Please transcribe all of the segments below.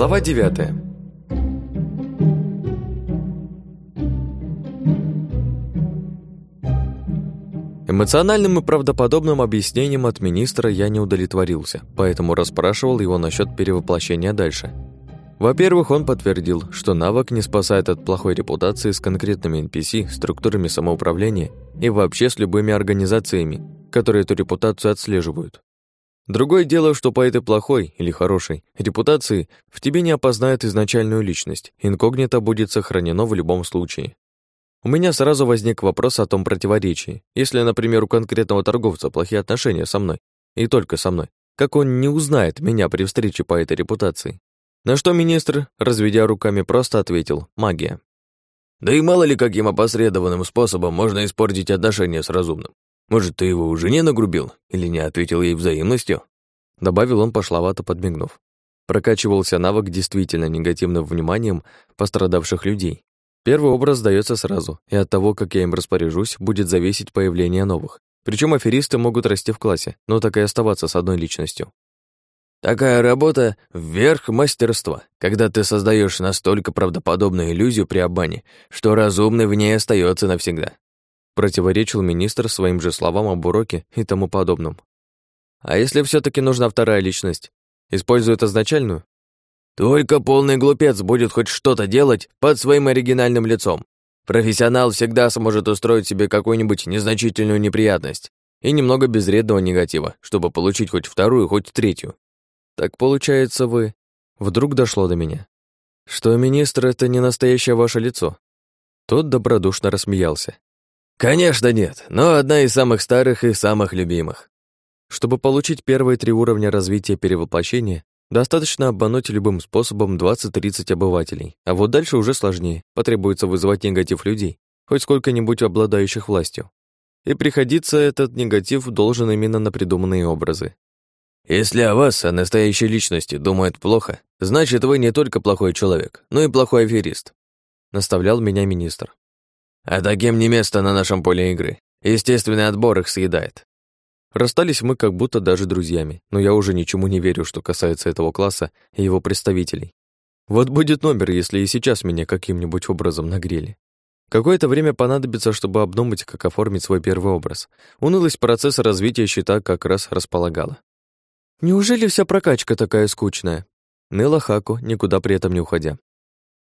Глава 9 Эмоциональным и правдоподобным объяснением от министра я не удовлетворился, поэтому расспрашивал его насчет перевоплощения дальше. Во-первых, он подтвердил, что навык не спасает от плохой репутации с конкретными NPC, структурами самоуправления и вообще с любыми организациями, которые эту репутацию отслеживают. Другое дело, что по этой плохой или хорошей репутации в тебе не опознают изначальную личность, инкогнито будет сохранено в любом случае. У меня сразу возник вопрос о том противоречии. Если, например, у конкретного торговца плохие отношения со мной, и только со мной, как он не узнает меня при встрече по этой репутации? На что министр, разведя руками, просто ответил «магия». Да и мало ли каким опосредованным способом можно испортить отношения с разумным. Может, ты его уже не нагрубил или не ответил ей взаимностью?» Добавил он, пошловато подмигнув. Прокачивался навык действительно негативным вниманием пострадавших людей. Первый образ дается сразу, и от того, как я им распоряжусь, будет зависеть появление новых. Причем аферисты могут расти в классе, но так и оставаться с одной личностью. Такая работа — вверх мастерства, когда ты создаешь настолько правдоподобную иллюзию при обмане, что разумный в ней остается навсегда. Противоречил министр своим же словам об уроке и тому подобном. А если все таки нужна вторая личность? Используют изначальную? Только полный глупец будет хоть что-то делать под своим оригинальным лицом. Профессионал всегда сможет устроить себе какую-нибудь незначительную неприятность и немного безвредного негатива, чтобы получить хоть вторую, хоть третью. Так получается вы... Вдруг дошло до меня. Что министр — это не настоящее ваше лицо. Тот добродушно рассмеялся. Конечно нет, но одна из самых старых и самых любимых. Чтобы получить первые три уровня развития перевоплощения, Достаточно обмануть любым способом 20-30 обывателей, а вот дальше уже сложнее, потребуется вызывать негатив людей, хоть сколько-нибудь обладающих властью. И приходиться этот негатив должен именно на придуманные образы. Если о вас, о настоящей личности, думают плохо, значит, вы не только плохой человек, но и плохой аферист», — наставлял меня министр. «А таким не место на нашем поле игры. Естественный отбор их съедает. Расстались мы как будто даже друзьями, но я уже ничему не верю, что касается этого класса и его представителей. Вот будет номер, если и сейчас меня каким-нибудь образом нагрели. Какое-то время понадобится, чтобы обдумать, как оформить свой первый образ. Унылость процесса развития щита как раз располагала. «Неужели вся прокачка такая скучная?» Ныла Хаку, никуда при этом не уходя.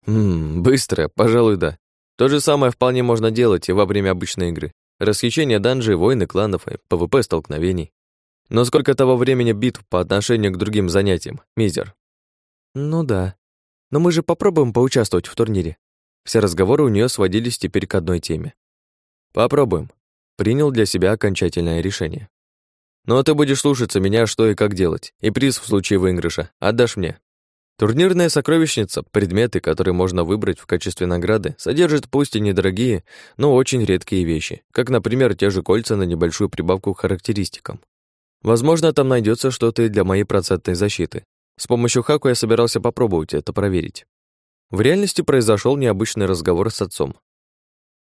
«Ммм, быстро, пожалуй, да. То же самое вполне можно делать и во время обычной игры. Расхищение данжей, войны кланов и ПВП столкновений. Но сколько того времени битв по отношению к другим занятиям, мизер? Ну да. Но мы же попробуем поучаствовать в турнире. Все разговоры у нее сводились теперь к одной теме. Попробуем. Принял для себя окончательное решение. Но ты будешь слушаться меня, что и как делать, и приз в случае выигрыша отдашь мне. Турнирная сокровищница, предметы, которые можно выбрать в качестве награды, содержит пусть и недорогие, но очень редкие вещи, как, например, те же кольца на небольшую прибавку к характеристикам. Возможно, там найдется что-то и для моей процентной защиты. С помощью хаку я собирался попробовать это проверить. В реальности произошел необычный разговор с отцом.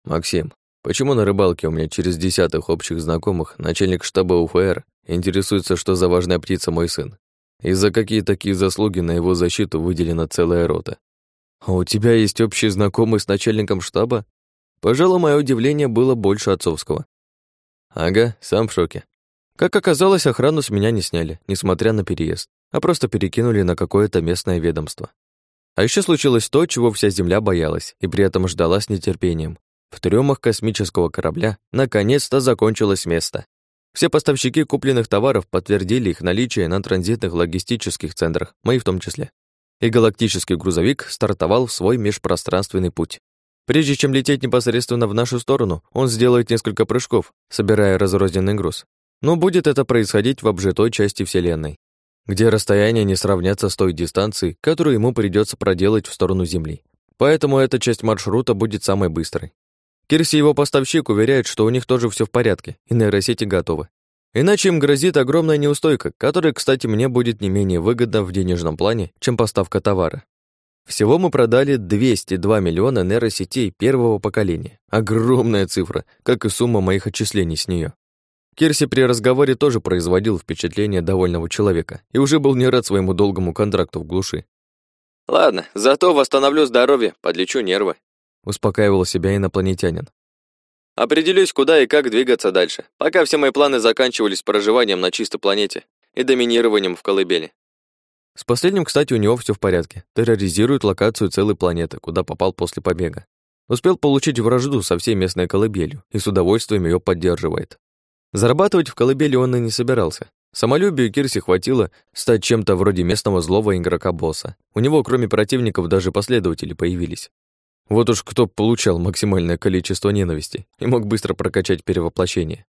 «Максим, почему на рыбалке у меня через десятых общих знакомых начальник штаба УФР интересуется, что за важная птица мой сын? И за какие такие заслуги на его защиту выделена целая рота. А у тебя есть общий знакомый с начальником штаба? Пожалуй, мое удивление было больше отцовского. Ага, сам в шоке. Как оказалось, охрану с меня не сняли, несмотря на переезд, а просто перекинули на какое-то местное ведомство. А еще случилось то, чего вся Земля боялась и при этом ждала с нетерпением. В трюмах космического корабля наконец-то закончилось место. Все поставщики купленных товаров подтвердили их наличие на транзитных логистических центрах, мои в том числе. И галактический грузовик стартовал в свой межпространственный путь. Прежде чем лететь непосредственно в нашу сторону, он сделает несколько прыжков, собирая разрозненный груз. Но будет это происходить в обжитой части Вселенной, где расстояние не сравнятся с той дистанцией, которую ему придется проделать в сторону Земли. Поэтому эта часть маршрута будет самой быстрой. Кирси его поставщик уверяет, что у них тоже все в порядке, и нейросети готовы. Иначе им грозит огромная неустойка, которая, кстати, мне будет не менее выгодна в денежном плане, чем поставка товара. Всего мы продали 202 миллиона нейросетей первого поколения. Огромная цифра, как и сумма моих отчислений с нее. Кирси при разговоре тоже производил впечатление довольного человека и уже был не рад своему долгому контракту в глуши. Ладно, зато восстановлю здоровье, подлечу нервы. Успокаивал себя инопланетянин. Определюсь, куда и как двигаться дальше, пока все мои планы заканчивались проживанием на чистой планете и доминированием в колыбели. С последним, кстати, у него все в порядке. Терроризирует локацию целой планеты, куда попал после побега. Успел получить вражду со всей местной колыбелью и с удовольствием ее поддерживает. Зарабатывать в колыбели он и не собирался. Самолюбию Кирси хватило стать чем-то вроде местного злого игрока-босса. У него, кроме противников, даже последователи появились. Вот уж кто получал максимальное количество ненависти и мог быстро прокачать перевоплощение.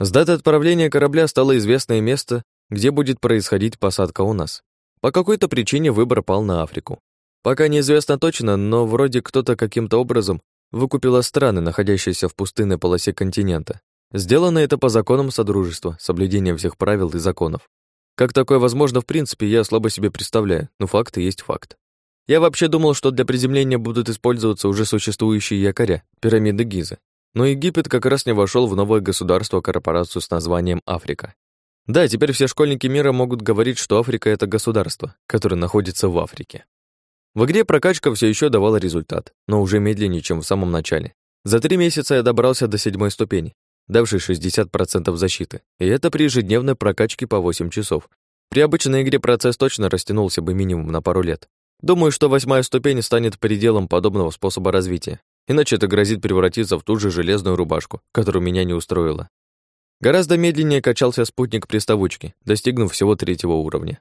С даты отправления корабля стало известное место, где будет происходить посадка у нас. По какой-то причине выбор пал на Африку. Пока неизвестно точно, но вроде кто-то каким-то образом выкупила страны, находящиеся в пустынной полосе континента. Сделано это по законам Содружества, соблюдением всех правил и законов. Как такое возможно, в принципе, я слабо себе представляю, но факт есть факт. Я вообще думал, что для приземления будут использоваться уже существующие якоря, пирамиды Гизы. Но Египет как раз не вошел в новое государство-корпорацию с названием Африка. Да, теперь все школьники мира могут говорить, что Африка — это государство, которое находится в Африке. В игре прокачка все еще давала результат, но уже медленнее, чем в самом начале. За три месяца я добрался до седьмой ступени, давшей 60% защиты, и это при ежедневной прокачке по 8 часов. При обычной игре процесс точно растянулся бы минимум на пару лет. Думаю, что восьмая ступень станет пределом подобного способа развития, иначе это грозит превратиться в ту же железную рубашку, которую меня не устроила. Гораздо медленнее качался спутник приставучки, достигнув всего третьего уровня.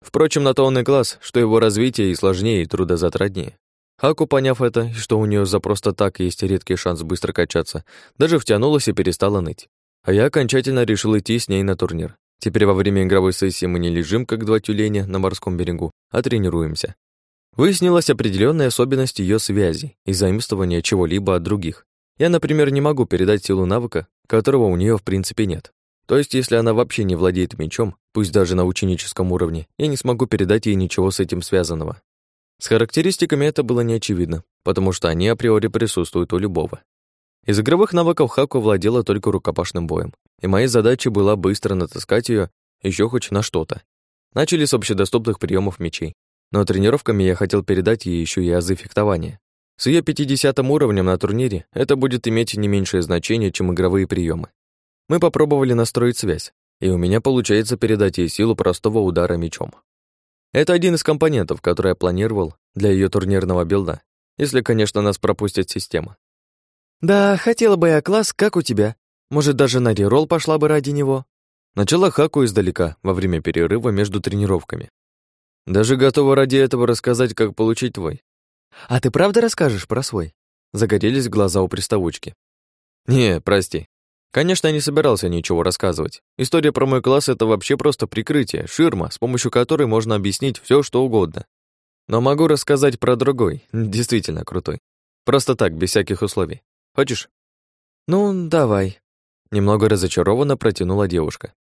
Впрочем, на то он и класс, что его развитие и сложнее, и трудозатратнее. Хаку, поняв это, и что у нее за просто так есть редкий шанс быстро качаться, даже втянулась и перестала ныть. А я окончательно решил идти с ней на турнир. Теперь во время игровой сессии мы не лежим, как два тюленя на морском берегу, а тренируемся. Выяснилась определенная особенность ее связи и заимствования чего-либо от других. Я, например, не могу передать силу навыка, которого у нее в принципе нет. То есть, если она вообще не владеет мечом, пусть даже на ученическом уровне, я не смогу передать ей ничего с этим связанного. С характеристиками это было не очевидно, потому что они априори присутствуют у любого. Из игровых навыков Хаку владела только рукопашным боем, и моей задачей была быстро натаскать ее еще хоть на что-то. Начали с общедоступных приемов мечей, но тренировками я хотел передать ей еще и азы фехтования. С ее 50 уровнем на турнире это будет иметь не меньшее значение, чем игровые приемы. Мы попробовали настроить связь, и у меня получается передать ей силу простого удара мечом. Это один из компонентов, который я планировал для ее турнирного билда, если, конечно, нас пропустит система. «Да, хотела бы я класс, как у тебя. Может, даже на реролл пошла бы ради него?» Начала Хаку издалека, во время перерыва между тренировками. «Даже готова ради этого рассказать, как получить твой». «А ты правда расскажешь про свой?» Загорелись глаза у приставучки. «Не, прости, Конечно, я не собирался ничего рассказывать. История про мой класс — это вообще просто прикрытие, ширма, с помощью которой можно объяснить все, что угодно. Но могу рассказать про другой, действительно крутой. Просто так, без всяких условий. Хочешь? Ну, давай. Немного разочарованно протянула девушка.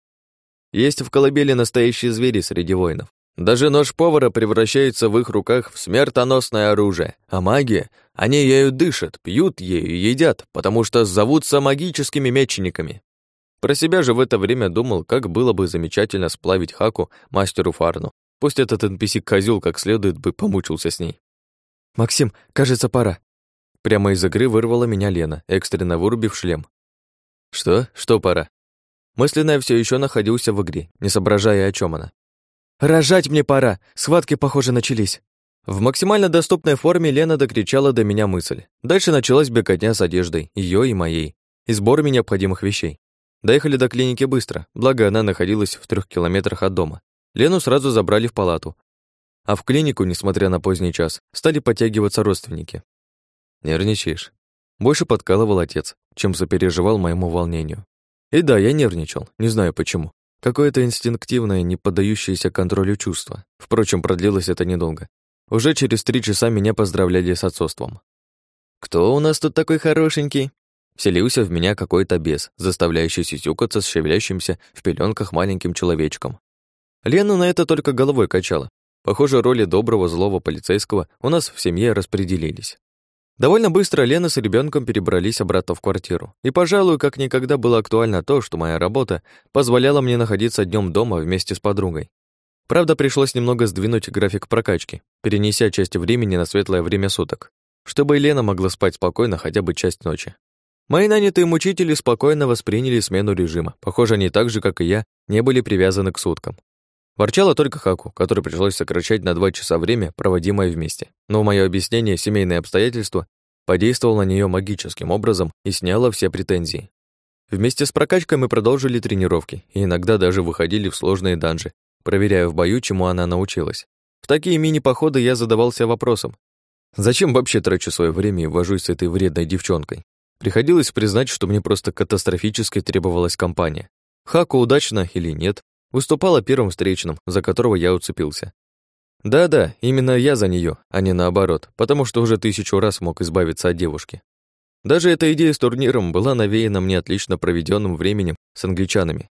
Есть в колыбели настоящие звери среди воинов. Даже нож повара превращается в их руках в смертоносное оружие, а магия, они ею дышат, пьют ею и едят, потому что зовутся магическими мечниками. Про себя же в это время думал, как было бы замечательно сплавить Хаку мастеру Фарну. Пусть этот NPC-козёл как следует бы помучился с ней. «Максим, кажется, пора». Прямо из игры вырвала меня Лена, экстренно вырубив шлем. «Что? Что пора?» Мысленно я всё ещё находился в игре, не соображая, о чём она. «Рожать мне пора! Схватки, похоже, начались!» В максимально доступной форме Лена докричала до меня мысль. Дальше началась беготня с одеждой, ее и моей, и сборами необходимых вещей. Доехали до клиники быстро, благо она находилась в трех километрах от дома. Лену сразу забрали в палату. А в клинику, несмотря на поздний час, стали подтягиваться родственники. «Нервничаешь?» Больше подкалывал отец, чем сопереживал моему волнению. И да, я нервничал, не знаю почему. Какое-то инстинктивное, не поддающееся контролю чувство. Впрочем, продлилось это недолго. Уже через три часа меня поздравляли с отцовством. «Кто у нас тут такой хорошенький?» Вселился в меня какой-то бес, заставляющий сисюкаться с шевелящимся в пеленках маленьким человечком. Лена на это только головой качала. Похоже, роли доброго злого полицейского у нас в семье распределились. Довольно быстро Лена с ребенком перебрались обратно в квартиру. И, пожалуй, как никогда было актуально то, что моя работа позволяла мне находиться днем дома вместе с подругой. Правда, пришлось немного сдвинуть график прокачки. перенеся часть времени на светлое время суток, чтобы Елена могла спать спокойно хотя бы часть ночи. Мои нанятые мучители спокойно восприняли смену режима. Похоже, они так же, как и я, не были привязаны к суткам. Ворчала только Хаку, который пришлось сокращать на два часа время, проводимое вместе. Но мое объяснение семейные обстоятельства подействовало на нее магическим образом и сняло все претензии. Вместе с прокачкой мы продолжили тренировки и иногда даже выходили в сложные данжи, проверяя в бою, чему она научилась. В такие мини-походы я задавался вопросом, зачем вообще трачу свое время и вожусь с этой вредной девчонкой? Приходилось признать, что мне просто катастрофически требовалась компания. Хаку удачно или нет, выступала первым встречным, за которого я уцепился. Да-да, именно я за нее, а не наоборот, потому что уже тысячу раз мог избавиться от девушки. Даже эта идея с турниром была навеяна мне отлично проведенным временем с англичанами.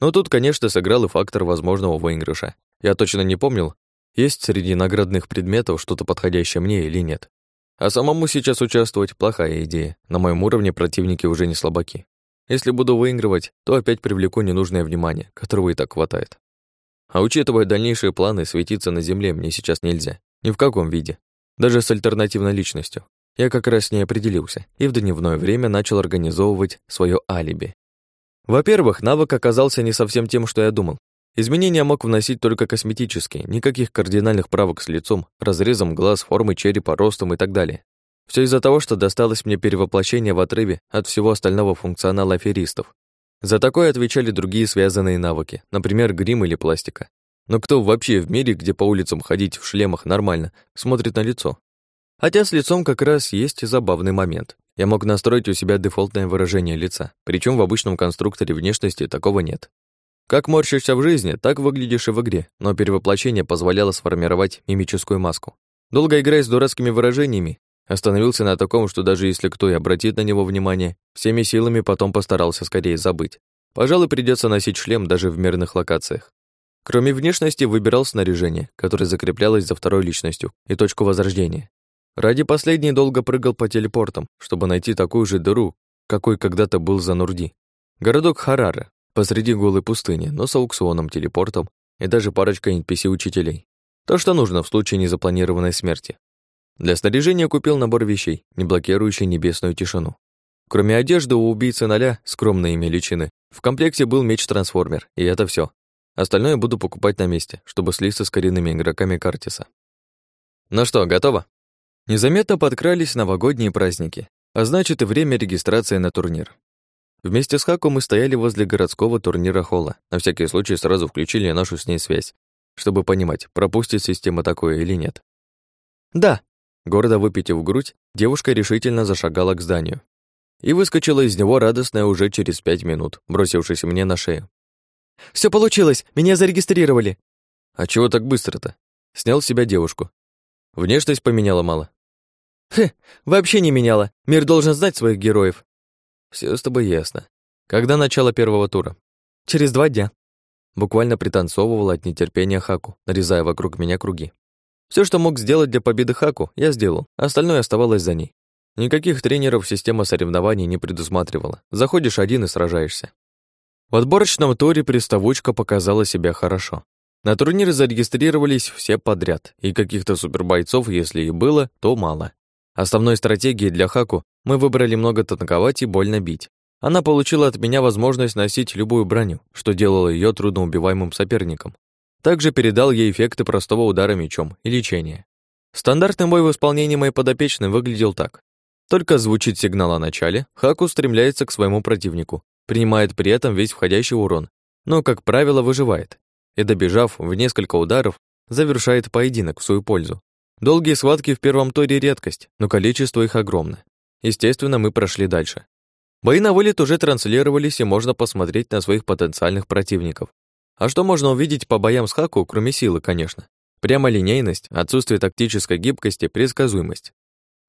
Но тут, конечно, сыграл и фактор возможного выигрыша. Я точно не помнил, есть среди наградных предметов что-то подходящее мне или нет. А самому сейчас участвовать – плохая идея. На моем уровне противники уже не слабаки. Если буду выигрывать, то опять привлеку ненужное внимание, которого и так хватает. А учитывая дальнейшие планы, светиться на земле мне сейчас нельзя. Ни в каком виде. Даже с альтернативной личностью. Я как раз с ней определился и в дневное время начал организовывать свое алиби. Во-первых, навык оказался не совсем тем, что я думал. Изменения мог вносить только косметические, никаких кардинальных правок с лицом, разрезом глаз, формой черепа, ростом и так далее. Все из-за того, что досталось мне перевоплощение в отрыве от всего остального функционала аферистов. За такое отвечали другие связанные навыки, например, грим или пластика. Но кто вообще в мире, где по улицам ходить в шлемах нормально, смотрит на лицо? Хотя с лицом как раз есть и забавный момент. Я мог настроить у себя дефолтное выражение лица, причем в обычном конструкторе внешности такого нет. Как морщишься в жизни, так выглядишь и в игре, но перевоплощение позволяло сформировать мимическую маску. Долго играя с дурацкими выражениями, Остановился на таком, что даже если кто и обратит на него внимание, всеми силами потом постарался скорее забыть. Пожалуй, придется носить шлем даже в мирных локациях. Кроме внешности, выбирал снаряжение, которое закреплялось за второй личностью, и точку возрождения. Ради последней долго прыгал по телепортам, чтобы найти такую же дыру, какой когда-то был за Нурди. Городок Харара, посреди голой пустыни, но с аукционом, телепортом и даже парочкой NPC-учителей. То, что нужно в случае незапланированной смерти. Для снаряжения купил набор вещей, не блокирующий небесную тишину. Кроме одежды у убийцы ноля, скромной имя личины, в комплекте был меч-трансформер, и это все. Остальное буду покупать на месте, чтобы слиться с коренными игроками Картиса. Ну что, готово? Незаметно подкрались новогодние праздники, а значит и время регистрации на турнир. Вместе с Хаку мы стояли возле городского турнира холла. На всякий случай сразу включили нашу с ней связь, чтобы понимать, пропустит система такое или нет. «Да», Гордо выпитив грудь, девушка решительно зашагала к зданию. И выскочила из него радостная уже через пять минут, бросившись мне на шею. Все получилось! Меня зарегистрировали!» «А чего так быстро-то?» Снял с себя девушку. Внешность поменяла мало. «Хе, вообще не меняла. Мир должен знать своих героев». Все с тобой ясно. Когда начало первого тура?» «Через два дня». Буквально пританцовывала от нетерпения Хаку, нарезая вокруг меня круги. Все, что мог сделать для победы Хаку, я сделал, остальное оставалось за ней. Никаких тренеров система соревнований не предусматривала. Заходишь один и сражаешься. В отборочном туре приставучка показала себя хорошо. На турнире зарегистрировались все подряд, и каких-то супербойцов, если и было, то мало. Основной стратегией для Хаку мы выбрали много танковать и больно бить. Она получила от меня возможность носить любую броню, что делало ее трудноубиваемым соперником. Также передал ей эффекты простого удара мечом и лечения. Стандартный бой в исполнении моей подопечной выглядел так. Только звучит сигнал о начале, Хаку стремляется к своему противнику, принимает при этом весь входящий урон, но, как правило, выживает. И, добежав в несколько ударов, завершает поединок в свою пользу. Долгие схватки в первом туре редкость, но количество их огромно. Естественно, мы прошли дальше. Бои на вылет уже транслировались, и можно посмотреть на своих потенциальных противников. А что можно увидеть по боям с Хаку, кроме силы, конечно? Прямо линейность, отсутствие тактической гибкости, предсказуемость.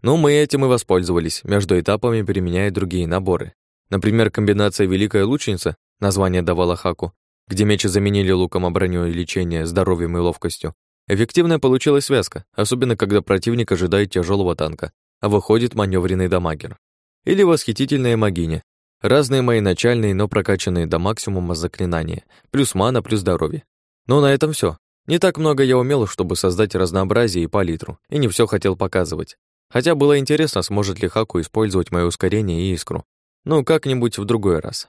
Ну, мы этим и воспользовались, между этапами применяя другие наборы. Например, комбинация «Великая лучница», название давала Хаку, где мечи заменили луком, а броню и лечение, здоровьем и ловкостью. Эффективная получилась связка, особенно когда противник ожидает тяжелого танка, а выходит маневренный дамагер. Или восхитительная магиня, Разные мои начальные, но прокачанные до максимума заклинания, плюс мана, плюс здоровье. Но на этом все. Не так много я умел, чтобы создать разнообразие и палитру, и не все хотел показывать. Хотя было интересно, сможет ли Хаку использовать мое ускорение и искру. Ну, как-нибудь в другой раз.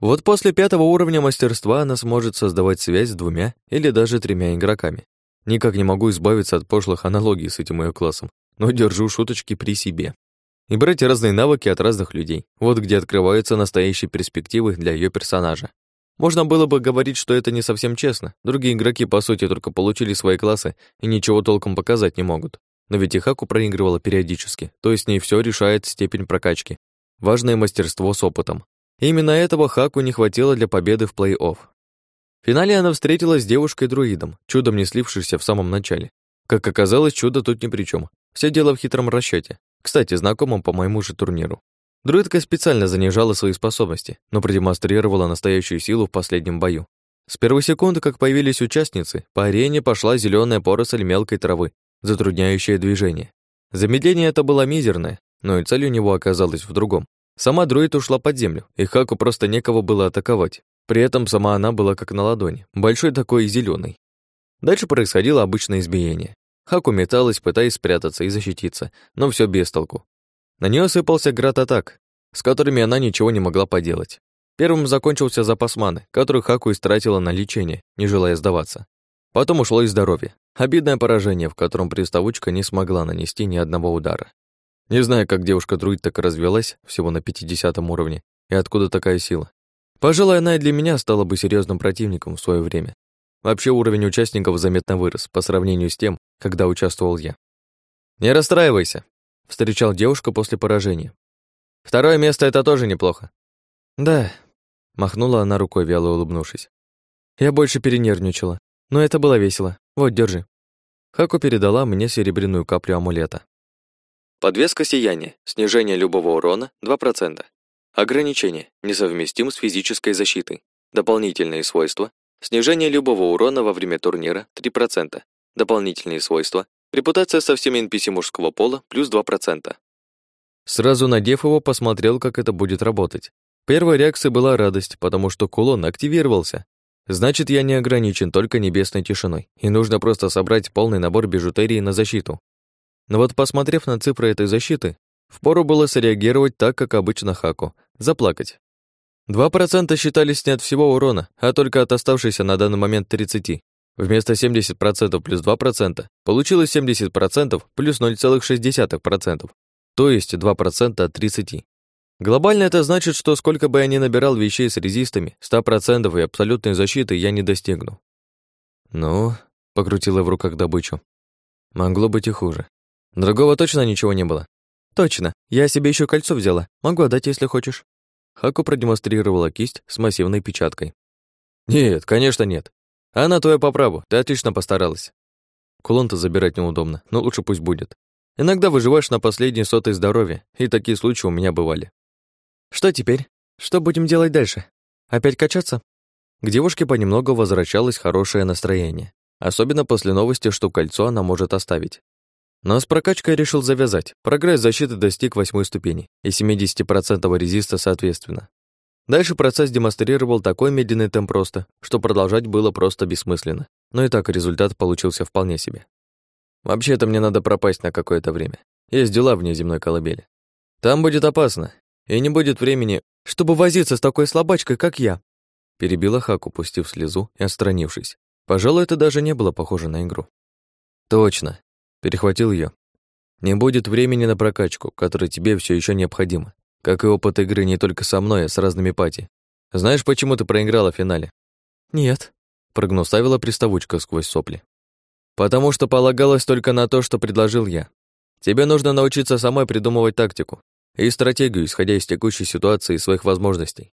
Вот после пятого уровня мастерства она сможет создавать связь с двумя или даже тремя игроками. Никак не могу избавиться от пошлых аналогий с этим ее классом, но держу шуточки при себе. И брать разные навыки от разных людей. Вот где открываются настоящие перспективы для ее персонажа. Можно было бы говорить, что это не совсем честно. Другие игроки, по сути, только получили свои классы и ничего толком показать не могут. Но ведь и Хаку проигрывала периодически, то есть не все решает степень прокачки. Важное мастерство с опытом. Именно этого Хаку не хватило для победы в плей-офф. В финале она встретилась с девушкой-друидом, чудом не слившейся в самом начале. Как оказалось, чудо тут ни при чем. Все дело в хитром расчете. Кстати, знакомым по моему же турниру. Друидка специально занижала свои способности, но продемонстрировала настоящую силу в последнем бою. С первой секунды, как появились участницы, по арене пошла зеленая поросль мелкой травы, затрудняющая движение. Замедление это было мизерное, но и цель у него оказалась в другом. Сама друид ушла под землю, и Хаку просто некого было атаковать. При этом сама она была как на ладони, большой такой и зеленый. Дальше происходило обычное избиение. Хаку металась, пытаясь спрятаться и защититься, но все без толку. На нее сыпался град атак, с которыми она ничего не могла поделать. Первым закончился запас маны, который Хаку истратила на лечение, не желая сдаваться. Потом ушло и здоровье. Обидное поражение, в котором приставучка не смогла нанести ни одного удара. Не знаю, как девушка-друид так развелась, всего на 50 уровне, и откуда такая сила. Пожалуй, она и для меня стала бы серьезным противником в свое время. Вообще уровень участников заметно вырос по сравнению с тем, когда участвовал я. «Не расстраивайся», — встречал девушка после поражения. «Второе место — это тоже неплохо». «Да», — махнула она рукой, вяло улыбнувшись. «Я больше перенервничала, но это было весело. Вот, держи». Хаку передала мне серебряную каплю амулета. Подвеска сияния. Снижение любого урона 2%. Ограничение. Несовместим с физической защитой. Дополнительные свойства. Снижение любого урона во время турнира 3%. Дополнительные свойства. Репутация со всеми NPC мужского пола плюс 2%. Сразу надев его, посмотрел, как это будет работать. Первой реакцией была радость, потому что кулон активировался. Значит, я не ограничен только небесной тишиной, и нужно просто собрать полный набор бижутерии на защиту. Но вот посмотрев на цифры этой защиты, впору было среагировать так, как обычно Хаку, заплакать. 2% считались не от всего урона, а только от оставшейся на данный момент 30. Вместо 70% плюс 2% получилось 70% плюс 0,6%, то есть 2% от 30. Глобально это значит, что сколько бы я ни набирал вещей с резистами, 100% и абсолютной защиты я не достигну. Ну, покрутила в руках добычу. Могло быть и хуже. Другого точно ничего не было? Точно. Я себе еще кольцо взяла. Могу отдать, если хочешь. Хаку продемонстрировала кисть с массивной печаткой. Нет, конечно, нет. Она твоя по праву, ты отлично постаралась. Кулон-то забирать неудобно, но лучше пусть будет. Иногда выживаешь на последней сотой здоровья, и такие случаи у меня бывали. Что теперь? Что будем делать дальше? Опять качаться? К девушке понемногу возвращалось хорошее настроение, особенно после новости, что кольцо она может оставить. Но с прокачкой решил завязать. Прогресс защиты достиг восьмой ступени и 70% резиста соответственно. Дальше процесс демонстрировал такой медленный темп просто, что продолжать было просто бессмысленно. Но и так результат получился вполне себе. Вообще-то мне надо пропасть на какое-то время. Есть дела вне земной колыбели. Там будет опасно, и не будет времени, чтобы возиться с такой слабачкой, как я. Перебила Хаку, пустив слезу и отстранившись. Пожалуй, это даже не было похоже на игру. Точно, Перехватил ее. Не будет времени на прокачку, которая тебе все еще необходима. Как и опыт игры не только со мной, а с разными пати. Знаешь, почему ты проиграла в финале? Нет. Прогнусавила приставучка сквозь сопли. Потому что полагалась только на то, что предложил я. Тебе нужно научиться самой придумывать тактику и стратегию, исходя из текущей ситуации и своих возможностей.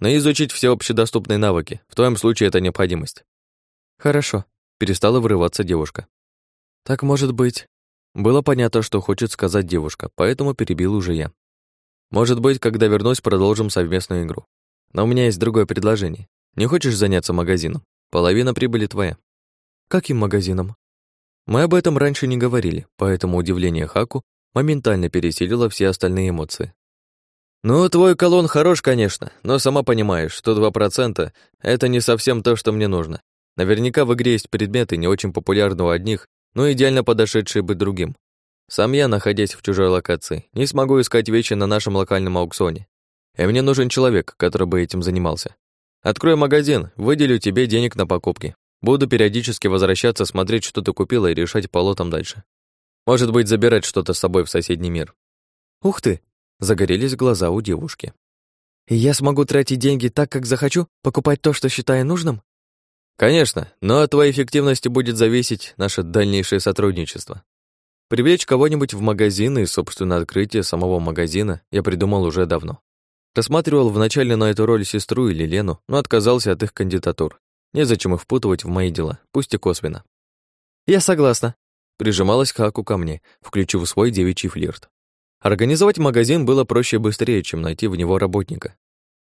Но изучить все общедоступные навыки. В твоем случае это необходимость. Хорошо. Перестала вырываться девушка. Так может быть. Было понятно, что хочет сказать девушка, поэтому перебил уже я. Может быть, когда вернусь, продолжим совместную игру. Но у меня есть другое предложение. Не хочешь заняться магазином? Половина прибыли твоя. Каким магазином? Мы об этом раньше не говорили, поэтому удивление Хаку моментально пересилило все остальные эмоции. «Ну, твой колонн хорош, конечно, но сама понимаешь, что 2% — это не совсем то, что мне нужно. Наверняка в игре есть предметы, не очень популярные у одних, но идеально подошедшие бы другим. Сам я, находясь в чужой локации, не смогу искать вещи на нашем локальном аукционе. И мне нужен человек, который бы этим занимался. Открою магазин, выделю тебе денег на покупки. Буду периодически возвращаться, смотреть, что ты купила, и решать по лотам дальше. Может быть, забирать что-то с собой в соседний мир. Ух ты! Загорелись глаза у девушки. И я смогу тратить деньги так, как захочу, покупать то, что считаю нужным? Конечно, но от твоей эффективности будет зависеть наше дальнейшее сотрудничество. Привлечь кого-нибудь в магазин и, собственно, открытие самого магазина я придумал уже давно. Рассматривал вначале на эту роль сестру или Лену, но отказался от их кандидатур. Незачем их впутывать в мои дела, пусть и косвенно. «Я согласна», — прижималась Хаку ко мне, включив свой девичий флирт. Организовать магазин было проще и быстрее, чем найти в него работника.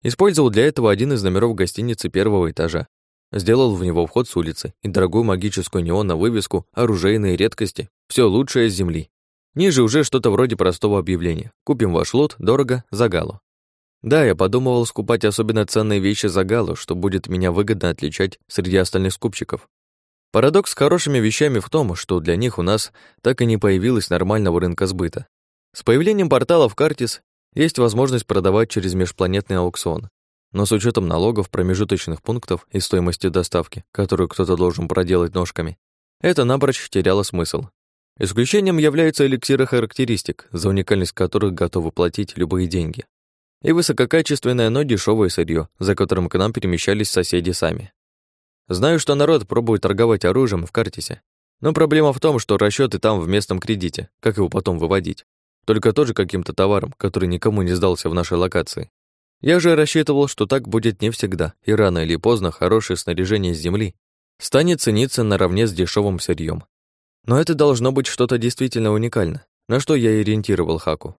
Использовал для этого один из номеров гостиницы первого этажа. Сделал в него вход с улицы и дорогую магическую неон вывеску «Оружейные редкости. Все лучшее с земли». Ниже уже что-то вроде простого объявления. Купим ваш лот, дорого, за галу. Да, я подумывал скупать особенно ценные вещи за галу, что будет меня выгодно отличать среди остальных скупщиков. Парадокс с хорошими вещами в том, что для них у нас так и не появилось нормального рынка сбыта. С появлением портала в Картис есть возможность продавать через межпланетный аукцион. Но с учетом налогов, промежуточных пунктов и стоимости доставки, которую кто-то должен проделать ножками, это напрочь теряло смысл. Исключением являются эликсиры характеристик, за уникальность которых готовы платить любые деньги и высококачественное, но дешевое сырье, за которым к нам перемещались соседи сами. Знаю, что народ пробует торговать оружием в Картисе, но проблема в том, что расчеты там в местном кредите, как его потом выводить. Только тоже каким-то товаром, который никому не сдался в нашей локации. Я же рассчитывал, что так будет не всегда, и рано или поздно хорошее снаряжение с земли станет цениться наравне с дешевым сырьем. Но это должно быть что-то действительно уникальное, на что я ориентировал Хаку.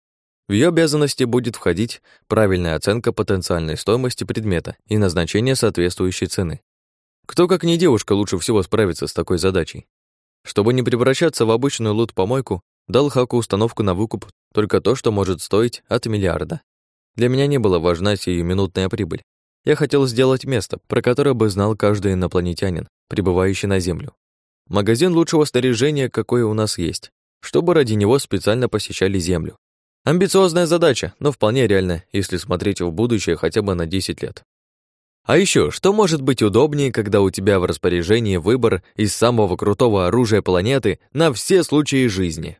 В ее обязанности будет входить правильная оценка потенциальной стоимости предмета и назначение соответствующей цены. Кто, как не девушка, лучше всего справится с такой задачей? Чтобы не превращаться в обычную лут-помойку, дал Хаку установку на выкуп только то, что может стоить от миллиарда. Для меня не была важна сиюминутная прибыль. Я хотел сделать место, про которое бы знал каждый инопланетянин, прибывающий на Землю. Магазин лучшего снаряжения, какой у нас есть, чтобы ради него специально посещали Землю. Амбициозная задача, но вполне реальная, если смотреть в будущее хотя бы на 10 лет. А еще, что может быть удобнее, когда у тебя в распоряжении выбор из самого крутого оружия планеты на все случаи жизни?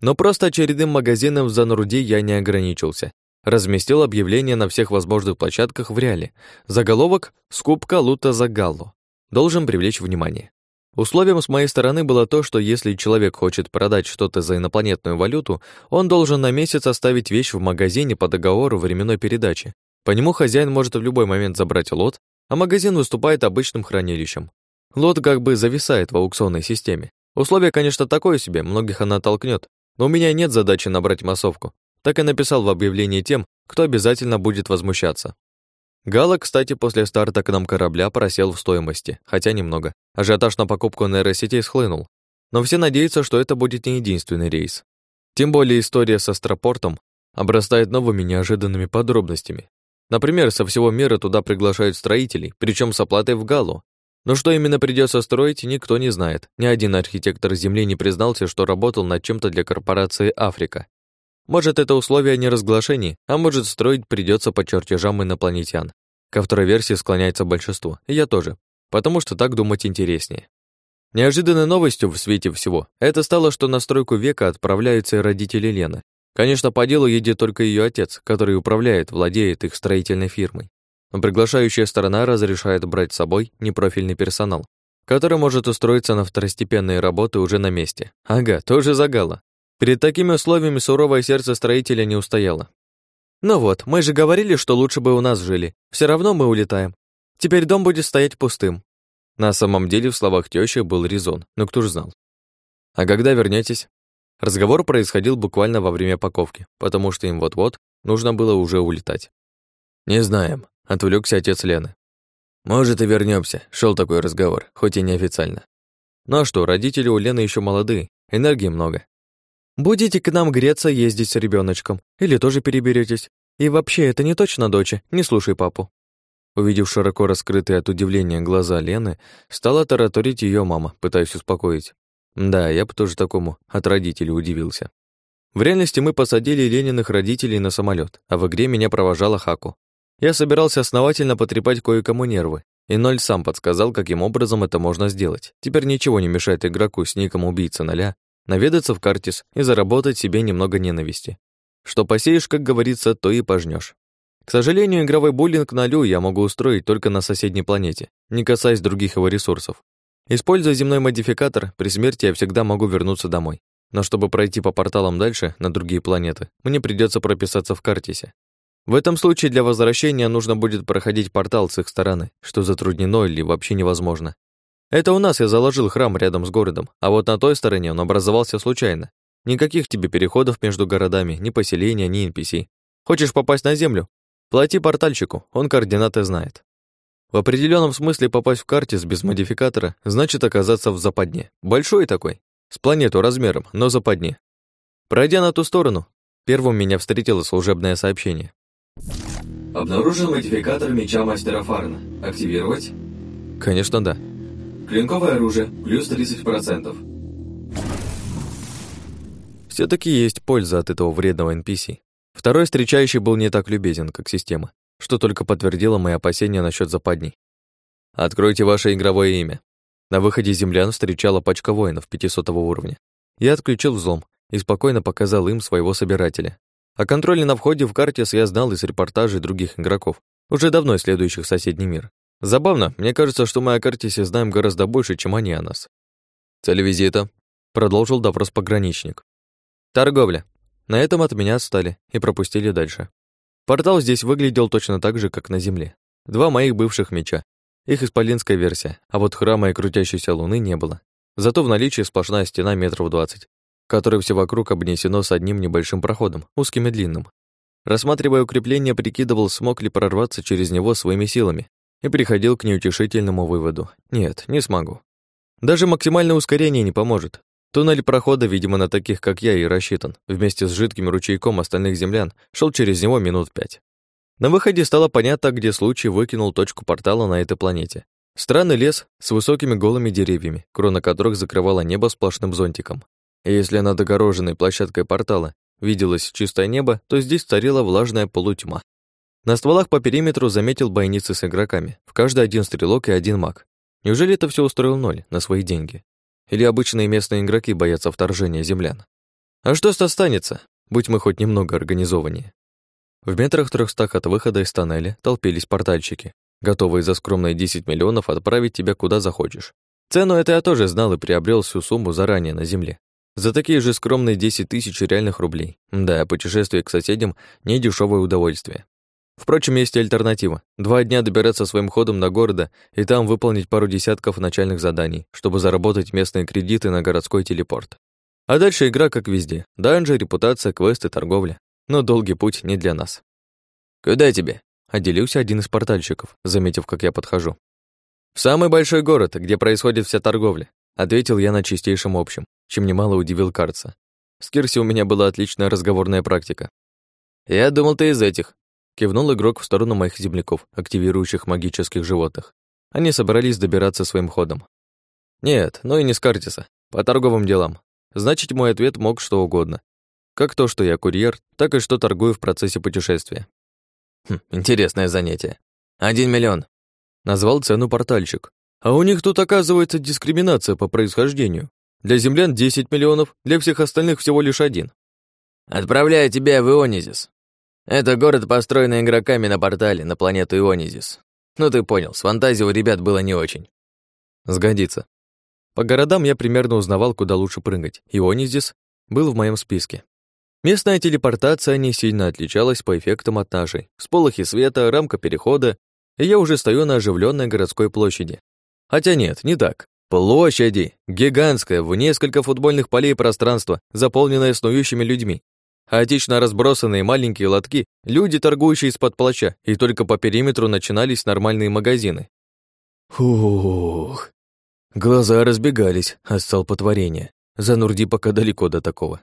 Но просто очередным магазином в Занруди я не ограничился. Разместил объявление на всех возможных площадках в реале. Заголовок «Скупка лута за галлу». Должен привлечь внимание. Условием с моей стороны было то, что если человек хочет продать что-то за инопланетную валюту, он должен на месяц оставить вещь в магазине по договору временной передачи. По нему хозяин может в любой момент забрать лот, а магазин выступает обычным хранилищем. Лот как бы зависает в аукционной системе. Условие, конечно, такое себе, многих она толкнет, но у меня нет задачи набрать массовку. Так и написал в объявлении тем, кто обязательно будет возмущаться. Гала, кстати, после старта к нам корабля просел в стоимости, хотя немного. Ажиотаж на покупку нейросетей схлынул. Но все надеются, что это будет не единственный рейс. Тем более история с Астропортом обрастает новыми неожиданными подробностями. Например, со всего мира туда приглашают строителей, причем с оплатой в Галу. Но что именно придется строить, никто не знает. Ни один архитектор Земли не признался, что работал над чем-то для корпорации Африка. Может, это условие не разглашений, а может, строить придется по чертежам инопланетян. Ко второй версии склоняется большинство, и я тоже, потому что так думать интереснее. Неожиданной новостью в свете всего это стало, что на стройку века отправляются и родители Лены. Конечно, по делу едет только ее отец, который управляет, владеет их строительной фирмой. Но приглашающая сторона разрешает брать с собой непрофильный персонал, который может устроиться на второстепенные работы уже на месте. Ага, тоже загала. Перед такими условиями суровое сердце строителя не устояло. «Ну вот, мы же говорили, что лучше бы у нас жили. Все равно мы улетаем. Теперь дом будет стоять пустым». На самом деле в словах тёщи был резон, но кто ж знал. «А когда вернётесь?» Разговор происходил буквально во время паковки, потому что им вот-вот нужно было уже улетать. «Не знаем», — отвлёкся отец Лены. «Может, и вернёмся», — шёл такой разговор, хоть и неофициально. Ну а что, родители у Лены ещё молодые, энергии много, Будете к нам греться ездить с ребеночком, или тоже переберетесь. И вообще, это не точно доча, не слушай папу. Увидев широко раскрытые от удивления глаза Лены, стала тараторить ее мама, пытаясь успокоить. Да, я бы тоже такому от родителей удивился. В реальности мы посадили Лениных родителей на самолет, а в игре меня провожала Хаку. Я собирался основательно потрепать кое-кому нервы, и Ноль сам подсказал, каким образом это можно сделать. Теперь ничего не мешает игроку с ником убийца ноля наведаться в Картис и заработать себе немного ненависти. Что посеешь, как говорится, то и пожнешь. К сожалению, игровой буллинг на Лю я могу устроить только на соседней планете, не касаясь других его ресурсов. Используя земной модификатор, при смерти я всегда могу вернуться домой. Но чтобы пройти по порталам дальше, на другие планеты, мне придется прописаться в Картисе. В этом случае для возвращения нужно будет проходить портал с их стороны, что затруднено или вообще невозможно. Это у нас я заложил храм рядом с городом, а вот на той стороне он образовался случайно. Никаких тебе переходов между городами, ни поселения, ни NPC. Хочешь попасть на Землю? Плати портальщику, он координаты знает. В определенном смысле попасть в Картис без модификатора значит оказаться в западне. Большой такой, с планету размером, но западне. Пройдя на ту сторону, первым меня встретило служебное сообщение. Обнаружен модификатор меча мастера Фарна. Активировать? Конечно, да. Клинковое оружие, плюс 30%. все таки есть польза от этого вредного NPC. Второй встречающий был не так любезен, как система, что только подтвердило мои опасения насчет западней. «Откройте ваше игровое имя». На выходе землян встречала пачка воинов 500 уровня. Я отключил взлом и спокойно показал им своего собирателя. О контроле на входе в Картис я знал из репортажей других игроков, уже давно исследующих соседний мир. Забавно, мне кажется, что мы о Картисе знаем гораздо больше, чем они о нас. «Цель визита», — продолжил допрос пограничник. «Торговля». На этом от меня отстали и пропустили дальше. Портал здесь выглядел точно так же, как на Земле. Два моих бывших меча. Их исполинская версия, а вот храма и крутящейся луны не было. Зато в наличии сплошная стена метров двадцать, которое все вокруг обнесено с одним небольшим проходом, узким и длинным. Рассматривая укрепление, прикидывал, смог ли прорваться через него своими силами, и приходил к неутешительному выводу. Нет, не смогу. Даже максимальное ускорение не поможет. Туннель прохода, видимо, на таких, как я, и рассчитан. Вместе с жидким ручейком остальных землян шел через него минут пять. На выходе стало понятно, где случай выкинул точку портала на этой планете. Странный лес с высокими голыми деревьями, крона которых закрывала небо сплошным зонтиком. И если над огороженной площадкой портала виделось чистое небо, то здесь царила влажная полутьма. На стволах по периметру заметил бойницы с игроками. В каждой один стрелок и один маг. Неужели это все устроил ноль на свои деньги? Или обычные местные игроки боятся вторжения землян? А что останется, будь мы хоть немного организованнее? В метрах трехстах от выхода из тоннеля толпились портальщики, готовые за скромные 10 миллионов отправить тебя куда захочешь. Цену это я тоже знал и приобрел всю сумму заранее на земле. За такие же скромные 10 тысяч реальных рублей. Да, путешествие к соседям – не дешевое удовольствие. Впрочем, есть альтернатива. Два дня добираться своим ходом до города и там выполнить пару десятков начальных заданий, чтобы заработать местные кредиты на городской телепорт. А дальше игра как везде. Данжи, репутация, квесты, торговля. Но долгий путь не для нас. «Куда тебе?» — отделился один из портальщиков, заметив, как я подхожу. «В самый большой город, где происходит вся торговля», — ответил я на чистейшем общем чем немало удивил Карца. С Кирси у меня была отличная разговорная практика. «Я думал, ты из этих», — кивнул игрок в сторону моих земляков, активирующих магических животных. Они собрались добираться своим ходом. «Нет, ну и не с Картиса. По торговым делам. Значит, мой ответ мог что угодно. Как то, что я курьер, так и что торгую в процессе путешествия. Хм, интересное занятие. Один миллион. Назвал цену портальщик. А у них тут оказывается дискриминация по происхождению. Для землян 10 миллионов, для всех остальных всего лишь один. Отправляю тебя в Ионизис. Это город, построенный игроками на портале на планету Ионизис. Ну ты понял, с фантазией у ребят было не очень. Сгодится. По городам я примерно узнавал, куда лучше прыгать. Ионизис был в моем списке. Местная телепортация не сильно отличалась по эффектам от нашей. Сполохи света, рамка перехода, и я уже стою на оживленной городской площади. Хотя нет, не так. Площади! Гигантское, в несколько футбольных полей пространство, заполненное снующими людьми. Хаотично разбросанные маленькие лотки, люди, торгующие из-под плаща, и только по периметру начинались нормальные магазины. Фух. Глаза разбегались от столпотворения. Занурди пока далеко до такого.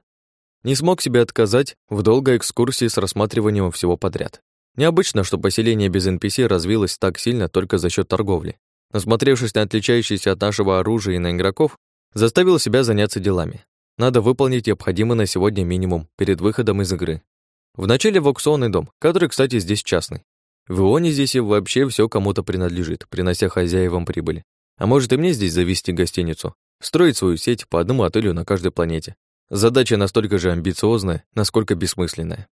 Не смог себе отказать в долгой экскурсии с рассматриванием всего подряд. Необычно, что поселение без NPC развилось так сильно только за счет торговли. Насмотревшись на отличающиеся от нашего оружия и на игроков, заставил себя заняться делами. Надо выполнить необходимый на сегодня минимум перед выходом из игры. Вначале в аукционный дом, который, кстати, здесь частный. В Ионе здесь и вообще все кому-то принадлежит, принося хозяевам прибыли. А может и мне здесь завести гостиницу, строить свою сеть по одному отелю на каждой планете. Задача настолько же амбициозная, насколько бессмысленная.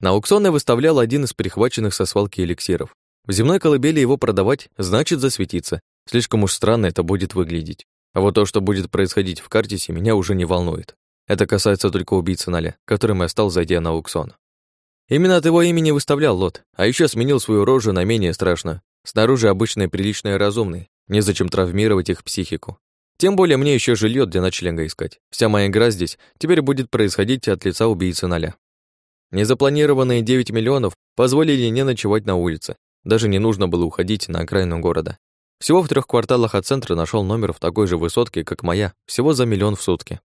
На аукцион я выставлял один из перехваченных со свалки эликсиров. В земной колыбели его продавать значит засветиться. Слишком уж странно это будет выглядеть. А вот то, что будет происходить в картисе, меня уже не волнует. Это касается только убийцы Наля, которым я стал, зайдя на аукцион. Именно от его имени выставлял лот, а еще сменил свою рожу на менее страшную. Снаружи обычные приличные разумные, незачем травмировать их психику. Тем более мне еще жилье для ночлега искать. Вся моя игра здесь теперь будет происходить от лица убийцы Наля. Незапланированные 9 миллионов позволили не ночевать на улице. Даже не нужно было уходить на окраину города. Всего в трех кварталах от центра нашел номер в такой же высотке, как моя, всего за миллион в сутки.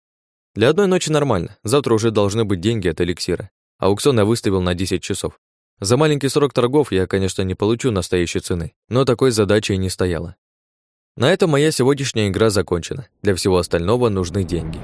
Для одной ночи нормально, завтра уже должны быть деньги от эликсира. Аукцион я выставил на 10 часов. За маленький срок торгов я, конечно, не получу настоящей цены, но такой задачи и не стояло. На этом моя сегодняшняя игра закончена. Для всего остального нужны деньги.